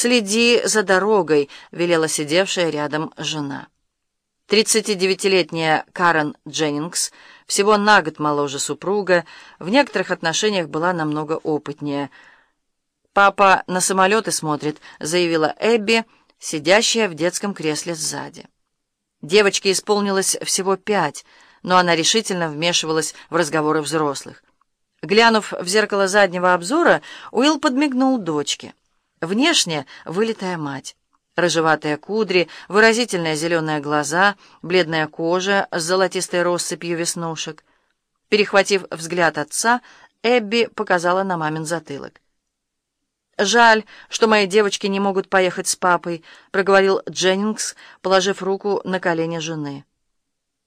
«Следи за дорогой», — велела сидевшая рядом жена. 39-летняя Карен Дженнингс, всего на год моложе супруга, в некоторых отношениях была намного опытнее. «Папа на самолеты смотрит», — заявила Эбби, сидящая в детском кресле сзади. Девочке исполнилось всего пять, но она решительно вмешивалась в разговоры взрослых. Глянув в зеркало заднего обзора, Уилл подмигнул дочке. Внешне вылитая мать. Рыжеватые кудри, выразительные зеленые глаза, бледная кожа с золотистой россыпью веснушек. Перехватив взгляд отца, Эбби показала на мамин затылок. «Жаль, что мои девочки не могут поехать с папой», — проговорил Дженнингс, положив руку на колени жены.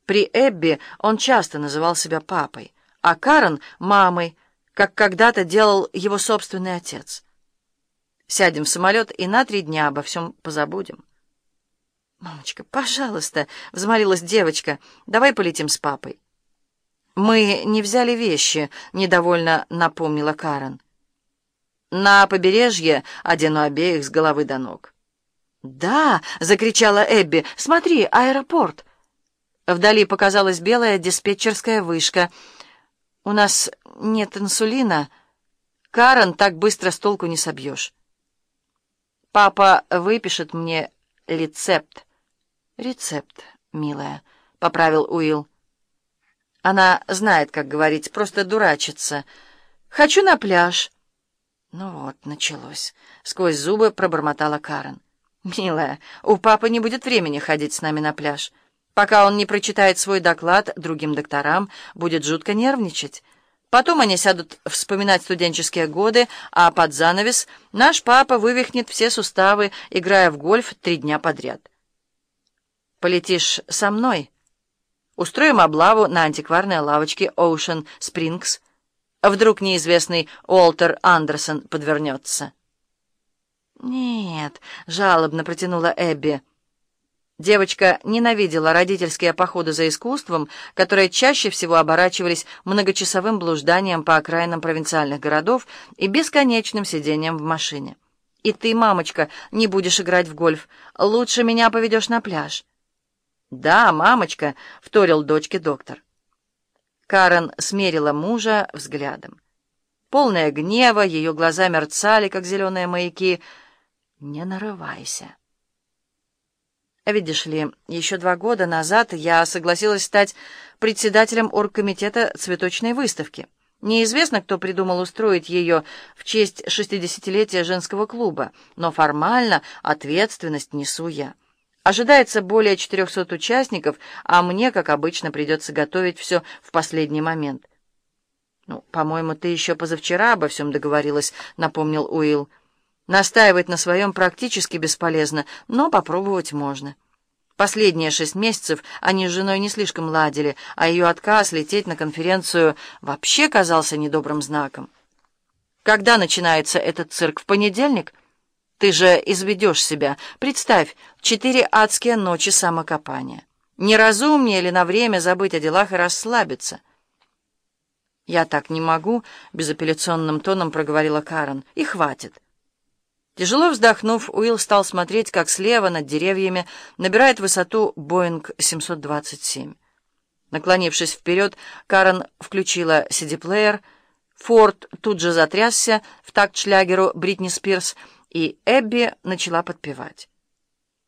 При Эбби он часто называл себя папой, а Карен — мамой, как когда-то делал его собственный отец. Сядем в самолет и на три дня обо всем позабудем. «Мамочка, пожалуйста», — взмолилась девочка, — «давай полетим с папой». «Мы не взяли вещи», — недовольно напомнила Карен. «На побережье одену обеих с головы до ног». «Да!» — закричала Эбби. «Смотри, аэропорт!» Вдали показалась белая диспетчерская вышка. «У нас нет инсулина. Карен так быстро с толку не собьешь». Папа выпишет мне рецепт. Рецепт, милая, — поправил Уилл. Она знает, как говорить, просто дурачится. Хочу на пляж. Ну вот, началось. Сквозь зубы пробормотала Карен. Милая, у папы не будет времени ходить с нами на пляж. Пока он не прочитает свой доклад другим докторам, будет жутко нервничать. Потом они сядут вспоминать студенческие годы, а под занавес наш папа вывихнет все суставы, играя в гольф три дня подряд. «Полетишь со мной?» «Устроим облаву на антикварной лавочке Ocean Springs. Вдруг неизвестный Уолтер Андерсон подвернется?» «Нет», — жалобно протянула Эбби, — Девочка ненавидела родительские походы за искусством, которые чаще всего оборачивались многочасовым блужданием по окраинам провинциальных городов и бесконечным сидением в машине. «И ты, мамочка, не будешь играть в гольф. Лучше меня поведешь на пляж». «Да, мамочка», — вторил дочке доктор. Карен смерила мужа взглядом. Полная гнева, ее глаза мерцали, как зеленые маяки. «Не нарывайся». Видишь ли, еще два года назад я согласилась стать председателем оргкомитета цветочной выставки. Неизвестно, кто придумал устроить ее в честь шестидесятилетия женского клуба, но формально ответственность несу я. Ожидается более 400 участников, а мне, как обычно, придется готовить все в последний момент. «Ну, по-моему, ты еще позавчера обо всем договорилась», — напомнил Уилл. Настаивать на своем практически бесполезно, но попробовать можно. Последние шесть месяцев они с женой не слишком ладили, а ее отказ лететь на конференцию вообще казался недобрым знаком. Когда начинается этот цирк? В понедельник? Ты же изведешь себя. Представь, четыре адские ночи самокопания. Неразумнее ли на время забыть о делах и расслабиться? «Я так не могу», — безапелляционным тоном проговорила Карен. «И хватит». Тяжело вздохнув, Уилл стал смотреть, как слева над деревьями набирает высоту Боинг 727. Наклонившись вперед, Карен включила CD-плеер, Форд тут же затрясся в такт шлягеру Бритни Спирс, и Эбби начала подпевать.